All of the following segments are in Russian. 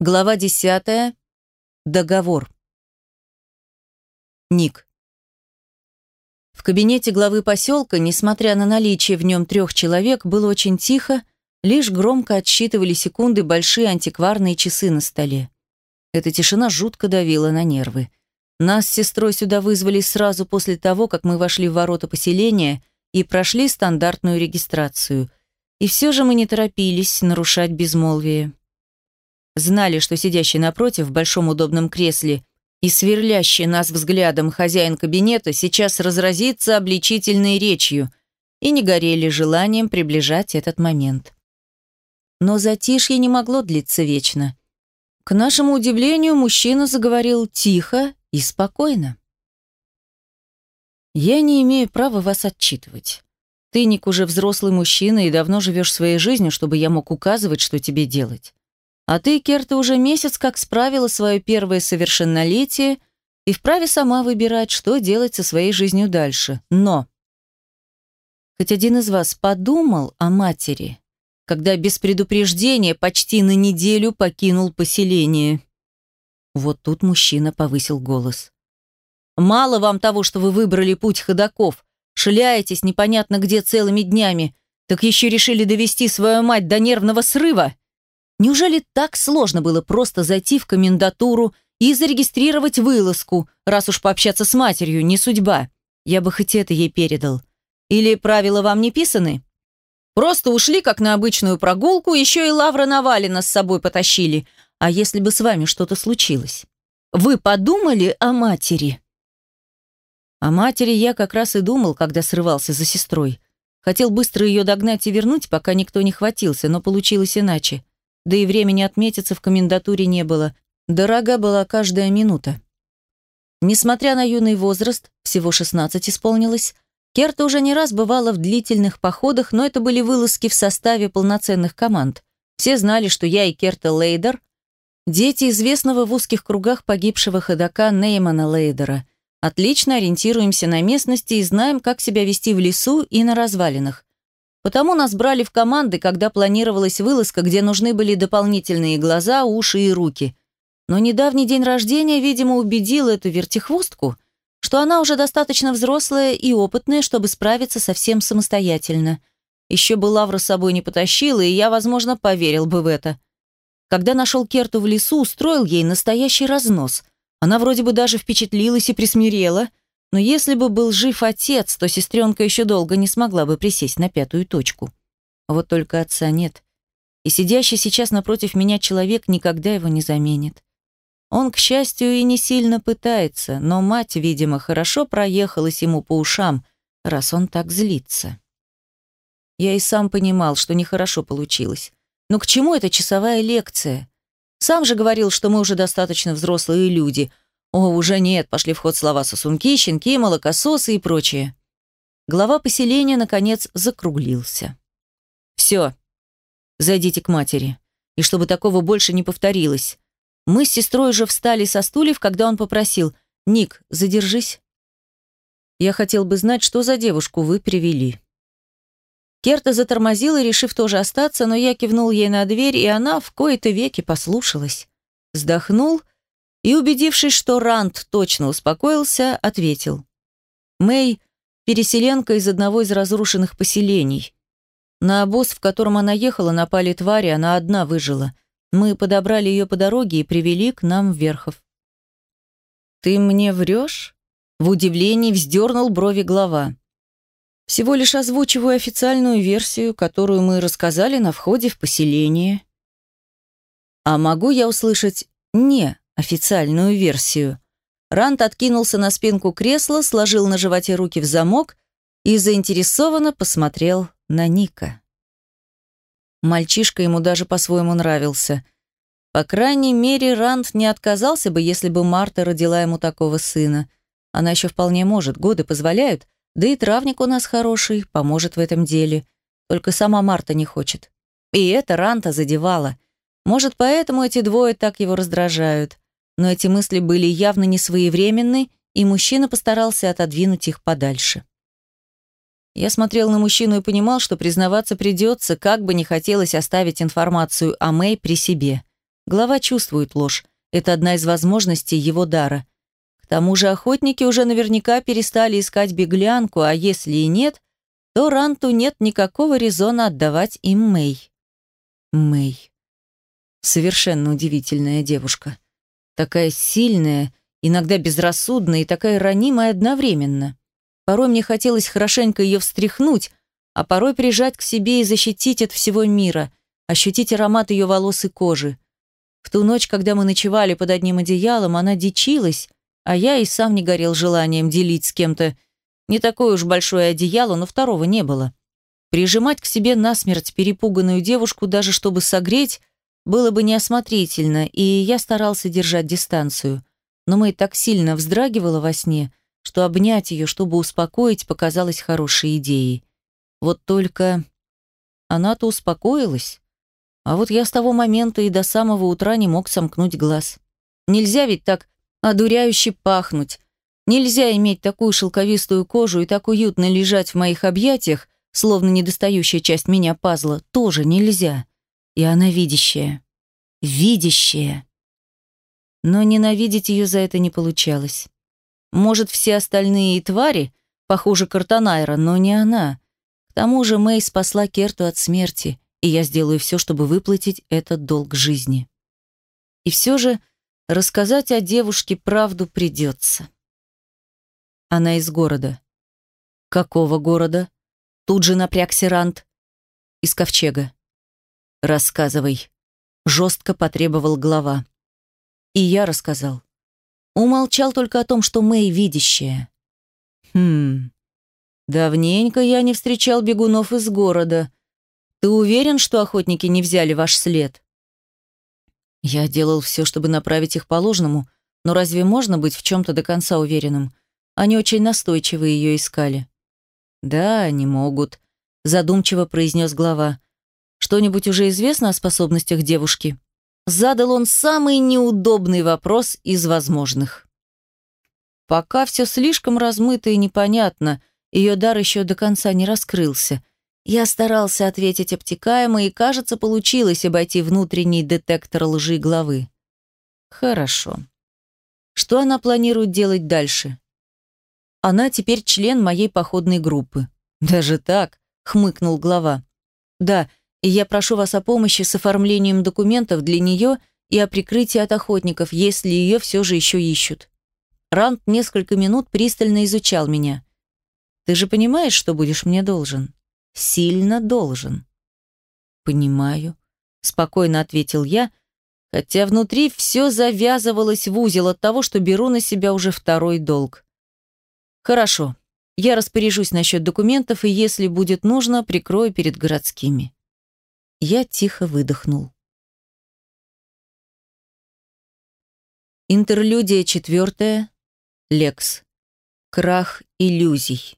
Глава 10. Договор. Ник. В кабинете главы поселка, несмотря на наличие в нем трех человек, было очень тихо, лишь громко отсчитывали секунды большие антикварные часы на столе. Эта тишина жутко давила на нервы. Нас с сестрой сюда вызвали сразу после того, как мы вошли в ворота поселения и прошли стандартную регистрацию. И все же мы не торопились нарушать безмолвие. Знали, что сидящий напротив в большом удобном кресле и сверлящий нас взглядом хозяин кабинета сейчас разразится обличительной речью и не горели желанием приближать этот момент. Но затишье не могло длиться вечно. К нашему удивлению, мужчина заговорил тихо и спокойно. «Я не имею права вас отчитывать. Ты, Ник, уже взрослый мужчина и давно живешь своей жизнью, чтобы я мог указывать, что тебе делать. А ты, Керта, уже месяц как справила свое первое совершеннолетие и вправе сама выбирать, что делать со своей жизнью дальше. Но хоть один из вас подумал о матери, когда без предупреждения почти на неделю покинул поселение?» Вот тут мужчина повысил голос. «Мало вам того, что вы выбрали путь ходаков, шляетесь непонятно где целыми днями, так еще решили довести свою мать до нервного срыва? Неужели так сложно было просто зайти в комендатуру и зарегистрировать вылазку, раз уж пообщаться с матерью не судьба? Я бы хоть это ей передал. Или правила вам не писаны? Просто ушли, как на обычную прогулку, еще и Лавра Навалина с собой потащили – а если бы с вами что-то случилось? Вы подумали о матери? О матери я как раз и думал, когда срывался за сестрой. Хотел быстро ее догнать и вернуть, пока никто не хватился, но получилось иначе. Да и времени отметиться в комендатуре не было. Дорога была каждая минута. Несмотря на юный возраст, всего 16 исполнилось, Керта уже не раз бывала в длительных походах, но это были вылазки в составе полноценных команд. Все знали, что я и Керта Лейдер Дети известного в узких кругах погибшего ходока Неймана Лейдера. Отлично ориентируемся на местности и знаем, как себя вести в лесу и на развалинах. Потому нас брали в команды, когда планировалась вылазка, где нужны были дополнительные глаза, уши и руки. Но недавний день рождения, видимо, убедил эту вертихвостку, что она уже достаточно взрослая и опытная, чтобы справиться совсем самостоятельно. Еще бы Лавра с собой не потащила, и я, возможно, поверил бы в это. Когда нашел Керту в лесу, устроил ей настоящий разнос. Она вроде бы даже впечатлилась и присмирела, но если бы был жив отец, то сестренка еще долго не смогла бы присесть на пятую точку. Вот только отца нет. И сидящий сейчас напротив меня человек никогда его не заменит. Он, к счастью, и не сильно пытается, но мать, видимо, хорошо проехалась ему по ушам, раз он так злится. Я и сам понимал, что нехорошо получилось. Но к чему эта часовая лекция? Сам же говорил, что мы уже достаточно взрослые люди. О, уже нет, пошли в ход слова сосунки, щенки, молокососы и прочее. Глава поселения, наконец, закруглился. «Все, зайдите к матери. И чтобы такого больше не повторилось. Мы с сестрой уже встали со стульев, когда он попросил «Ник, задержись». Я хотел бы знать, что за девушку вы привели. Керта затормозила, решив тоже остаться, но я кивнул ей на дверь, и она в кои-то веки послушалась. Вздохнул и, убедившись, что Ранд точно успокоился, ответил. «Мэй – переселенка из одного из разрушенных поселений. На обоз, в котором она ехала, напали твари, она одна выжила. Мы подобрали ее по дороге и привели к нам Верхов». «Ты мне врешь?» В удивлении вздернул брови глава. Всего лишь озвучиваю официальную версию, которую мы рассказали на входе в поселение. А могу я услышать не официальную версию? Рант откинулся на спинку кресла, сложил на животе руки в замок и заинтересованно посмотрел на Ника. Мальчишка ему даже по-своему нравился. По крайней мере, Рант не отказался бы, если бы Марта родила ему такого сына. Она еще вполне может, годы позволяют, да и травник у нас хороший, поможет в этом деле. Только сама Марта не хочет. И это Ранта задевала. Может, поэтому эти двое так его раздражают. Но эти мысли были явно не своевременны, и мужчина постарался отодвинуть их подальше. Я смотрел на мужчину и понимал, что признаваться придется, как бы не хотелось оставить информацию о Мэй при себе. Глава чувствует ложь. Это одна из возможностей его дара. К тому же охотники уже наверняка перестали искать беглянку, а если и нет, то Ранту нет никакого резона отдавать им Мэй. Мэй. Совершенно удивительная девушка. Такая сильная, иногда безрассудная и такая ранимая одновременно. Порой мне хотелось хорошенько ее встряхнуть, а порой прижать к себе и защитить от всего мира, ощутить аромат ее волос и кожи. В ту ночь, когда мы ночевали под одним одеялом, она дичилась, а я и сам не горел желанием делить с кем-то. Не такое уж большое одеяло, но второго не было. Прижимать к себе насмерть перепуганную девушку, даже чтобы согреть, было бы неосмотрительно, и я старался держать дистанцию. Но Мэй так сильно вздрагивала во сне, что обнять ее, чтобы успокоить, показалось хорошей идеей. Вот только она-то успокоилась. А вот я с того момента и до самого утра не мог сомкнуть глаз. Нельзя ведь так одуряюще пахнуть. Нельзя иметь такую шелковистую кожу и так уютно лежать в моих объятиях, словно недостающая часть меня пазла, тоже нельзя. И она видящая. Видящая. Но ненавидеть ее за это не получалось. Может, все остальные и твари, похуже Картанайра, но не она. К тому же Мэй спасла Керту от смерти, и я сделаю все, чтобы выплатить этот долг жизни. И все же рассказать о девушке правду придется. Она из города. Какого города? Тут же напрягся Рант. Из ковчега. Рассказывай. Жестко потребовал глава. И я рассказал. Умолчал только о том, что Мэй видящая. Хм. Давненько я не встречал бегунов из города. Ты уверен, что охотники не взяли ваш след? Я делал все, чтобы направить их по ложному, но разве можно быть в чем-то до конца уверенным? Они очень настойчиво ее искали. Да, они могут, задумчиво произнес глава. Что-нибудь уже известно о способностях девушки? Задал он самый неудобный вопрос из возможных. Пока все слишком размыто и непонятно, ее дар еще до конца не раскрылся. Я старался ответить обтекаемо, и, кажется, получилось обойти внутренний детектор лжи главы. Хорошо. Что она планирует делать дальше? Она теперь член моей походной группы. Даже так, хмыкнул глава. Да, я прошу вас о помощи с оформлением документов для нее и о прикрытии от охотников, если ее все же еще ищут. Рант несколько минут пристально изучал меня. Ты же понимаешь, что будешь мне должен? Сильно должен. Понимаю, спокойно ответил я, хотя внутри все завязывалось в узел от того, что беру на себя уже второй долг. Хорошо, я распоряжусь насчет документов и, если будет нужно, прикрою перед городскими. Я тихо выдохнул. Интерлюдия четвертая. Лекс. Крах иллюзий.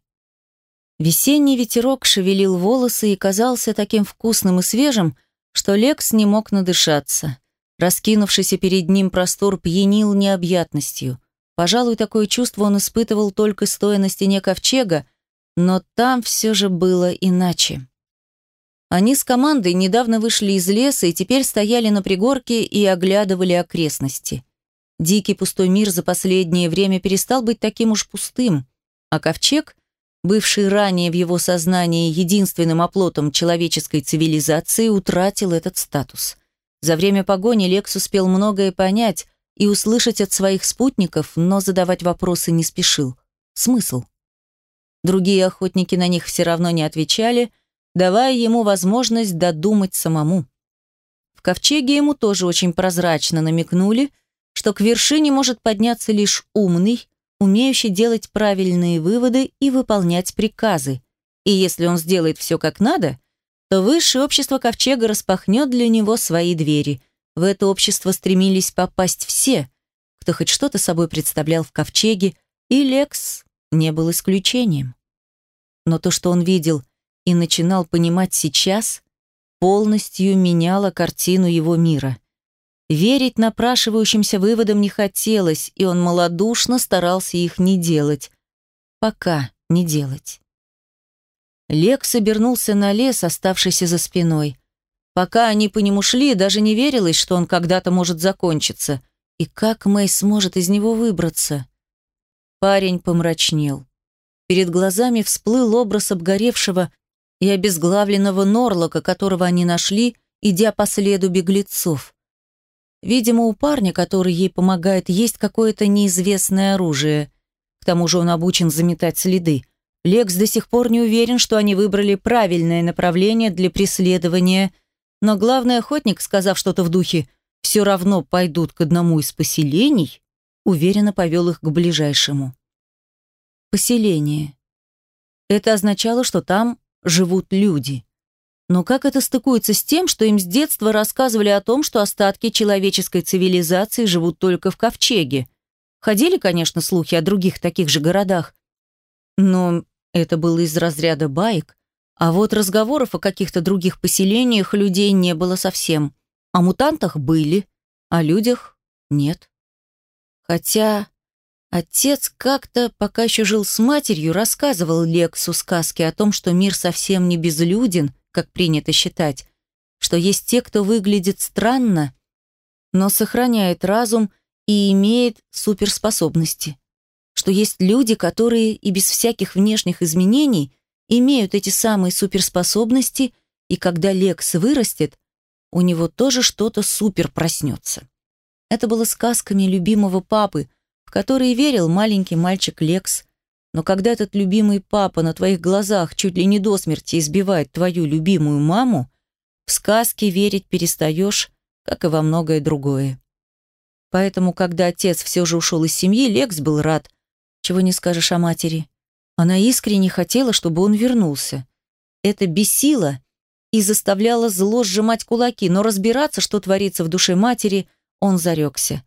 Весенний ветерок шевелил волосы и казался таким вкусным и свежим, что Лекс не мог надышаться. Раскинувшийся перед ним простор пьянил необъятностью. Пожалуй, такое чувство он испытывал только стоя на стене ковчега, но там все же было иначе. Они с командой недавно вышли из леса и теперь стояли на пригорке и оглядывали окрестности. Дикий пустой мир за последнее время перестал быть таким уж пустым, а ковчег, бывший ранее в его сознании единственным оплотом человеческой цивилизации, утратил этот статус. За время погони Лекс успел многое понять и услышать от своих спутников, но задавать вопросы не спешил. Смысл? Другие охотники на них все равно не отвечали – давая ему возможность додумать самому. В ковчеге ему тоже очень прозрачно намекнули, что к вершине может подняться лишь умный, умеющий делать правильные выводы и выполнять приказы. И если он сделает все как надо, то высшее общество ковчега распахнет для него свои двери. В это общество стремились попасть все, кто хоть что-то собой представлял в ковчеге, и Лекс не был исключением. Но то, что он видел – и начинал понимать сейчас, полностью меняла картину его мира. Верить напрашивающимся выводам не хотелось, и он малодушно старался их не делать. Пока не делать. Лекс обернулся на лес, оставшийся за спиной. Пока они по нему шли, даже не верилось, что он когда-то может закончиться. И как Мэй сможет из него выбраться? Парень помрачнел. Перед глазами всплыл образ обгоревшего и обезглавленного Норлока, которого они нашли, идя по следу беглецов. Видимо, у парня, который ей помогает, есть какое-то неизвестное оружие. К тому же он обучен заметать следы. Лекс до сих пор не уверен, что они выбрали правильное направление для преследования – но главный охотник, сказав что-то в духе «все равно пойдут к одному из поселений», уверенно повел их к ближайшему. Поселение. Это означало, что там живут люди. Но как это стыкуется с тем, что им с детства рассказывали о том, что остатки человеческой цивилизации живут только в Ковчеге? Ходили, конечно, слухи о других таких же городах, но это было из разряда баек, а вот разговоров о каких-то других поселениях людей не было совсем. О мутантах были, о людях нет. Хотя отец как-то, пока еще жил с матерью, рассказывал Лексу сказки о том, что мир совсем не безлюден, как принято считать, что есть те, кто выглядит странно, но сохраняет разум и имеет суперспособности, что есть люди, которые и без всяких внешних изменений – имеют эти самые суперспособности, и когда Лекс вырастет, у него тоже что-то супер проснется. Это было сказками любимого папы, в которые верил маленький мальчик Лекс. Но когда этот любимый папа на твоих глазах чуть ли не до смерти избивает твою любимую маму, в сказки верить перестаешь, как и во многое другое. Поэтому, когда отец все же ушел из семьи, Лекс был рад. Чего не скажешь о матери. Она искренне хотела, чтобы он вернулся. Это бесило и заставляло зло сжимать кулаки, но разбираться, что творится в душе матери, он зарекся.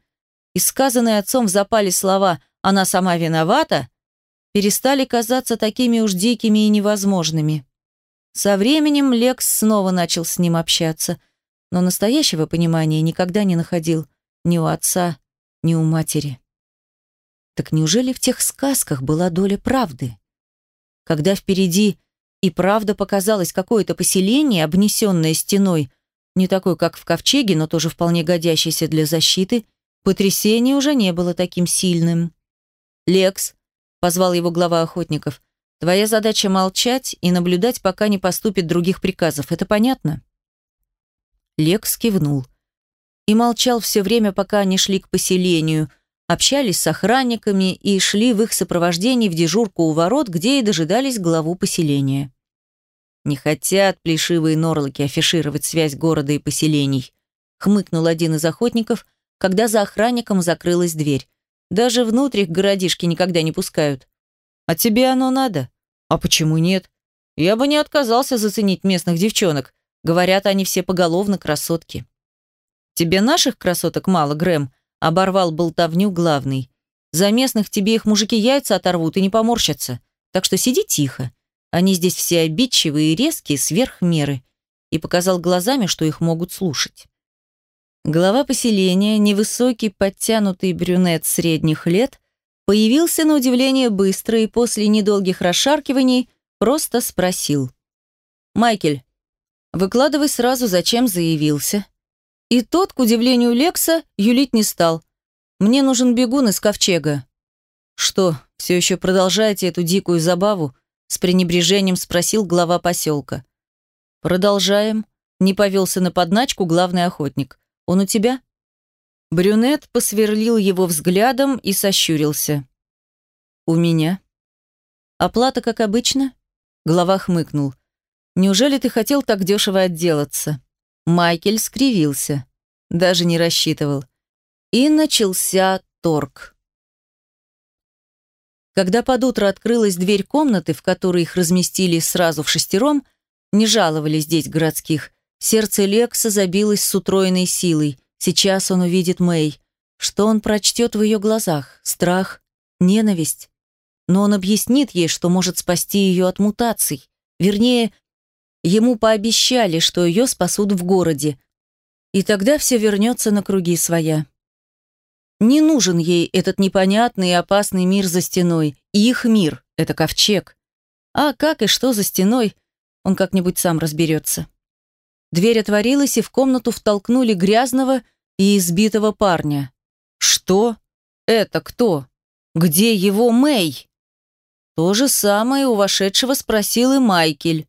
И сказанные отцом в запале слова «она сама виновата» перестали казаться такими уж дикими и невозможными. Со временем Лекс снова начал с ним общаться, но настоящего понимания никогда не находил ни у отца, ни у матери. Так неужели в тех сказках была доля правды? Когда впереди и правда показалось какое-то поселение, обнесенное стеной, не такой, как в ковчеге, но тоже вполне годящееся для защиты, потрясение уже не было таким сильным. «Лекс», — позвал его глава охотников, — «твоя задача молчать и наблюдать, пока не поступит других приказов. Это понятно?» Лекс кивнул. И молчал все время, пока они шли к поселению, общались с охранниками и шли в их сопровождении в дежурку у ворот, где и дожидались главу поселения. «Не хотят плешивые норлоки афишировать связь города и поселений», хмыкнул один из охотников, когда за охранником закрылась дверь. «Даже внутрь их городишки никогда не пускают. А тебе оно надо? А почему нет? Я бы не отказался заценить местных девчонок. Говорят, они все поголовно красотки». «Тебе наших красоток мало, Грэм?» Оборвал болтовню главный. За местных тебе их мужики яйца оторвут и не поморщатся. Так что сиди тихо. Они здесь все обидчивые и резкие, сверх меры. И показал глазами, что их могут слушать. Глава поселения, невысокий, подтянутый брюнет средних лет, появился на удивление быстро и после недолгих расшаркиваний просто спросил. «Майкель, выкладывай сразу, зачем заявился?» И тот, к удивлению Лекса, юлить не стал. «Мне нужен бегун из ковчега». «Что, все еще продолжаете эту дикую забаву?» С пренебрежением спросил глава поселка. «Продолжаем», — не повелся на подначку главный охотник. «Он у тебя?» Брюнет посверлил его взглядом и сощурился. «У меня». «Оплата, как обычно?» Глава хмыкнул. «Неужели ты хотел так дешево отделаться?» Майкель скривился. Даже не рассчитывал. И начался торг. Когда под утро открылась дверь комнаты, в которой их разместили сразу в шестером, не жаловали здесь городских. Сердце Лекса забилось с утроенной силой. Сейчас он увидит Мэй. Что он прочтет в ее глазах? Страх? Ненависть? Но он объяснит ей, что может спасти ее от мутаций. Вернее, Ему пообещали, что ее спасут в городе. И тогда все вернется на круги своя. Не нужен ей этот непонятный и опасный мир за стеной. И их мир — это ковчег. А как и что за стеной, он как-нибудь сам разберется. Дверь отворилась, и в комнату втолкнули грязного и избитого парня. «Что? Это кто? Где его Мэй?» То же самое у вошедшего спросил и Майкель.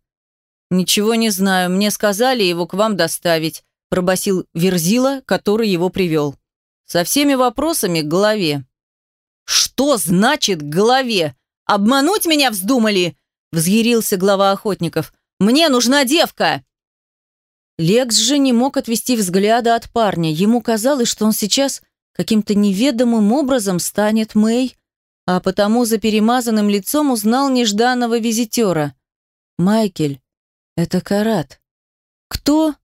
«Ничего не знаю, мне сказали его к вам доставить», пробасил Верзила, который его привел. «Со всеми вопросами к голове». «Что значит к голове? Обмануть меня вздумали?» взъярился глава охотников. «Мне нужна девка!» Лекс же не мог отвести взгляда от парня. Ему казалось, что он сейчас каким-то неведомым образом станет Мэй, а потому за перемазанным лицом узнал нежданного визитера. «Майкель, это Карат». «Кто?»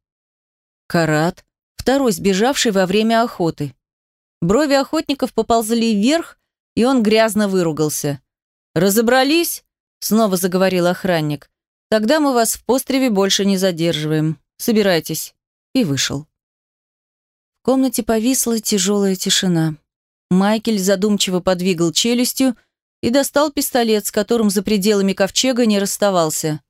«Карат, второй сбежавший во время охоты». Брови охотников поползли вверх, и он грязно выругался. «Разобрались?» — снова заговорил охранник. «Тогда мы вас в постреве больше не задерживаем. Собирайтесь». И вышел. В комнате повисла тяжелая тишина. Майкель задумчиво подвигал челюстью и достал пистолет, с которым за пределами ковчега не расставался.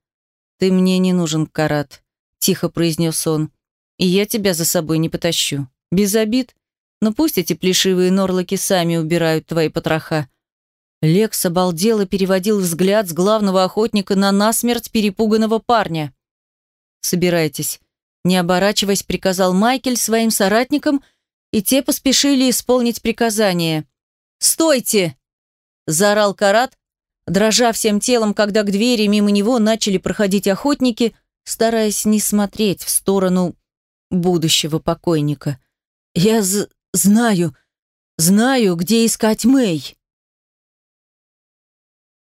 «Ты мне не нужен, Карат», — тихо произнес он. «И я тебя за собой не потащу. Без обид. Но пусть эти плешивые норлоки сами убирают твои потроха». Лекс обалдел и переводил взгляд с главного охотника на насмерть перепуганного парня. «Собирайтесь», — не оборачиваясь, приказал Майкель своим соратникам — и те поспешили исполнить приказание. «Стойте!» – заорал Карат, дрожа всем телом, когда к двери мимо него начали проходить охотники, стараясь не смотреть в сторону будущего покойника. «Я знаю, знаю, где искать Мэй!»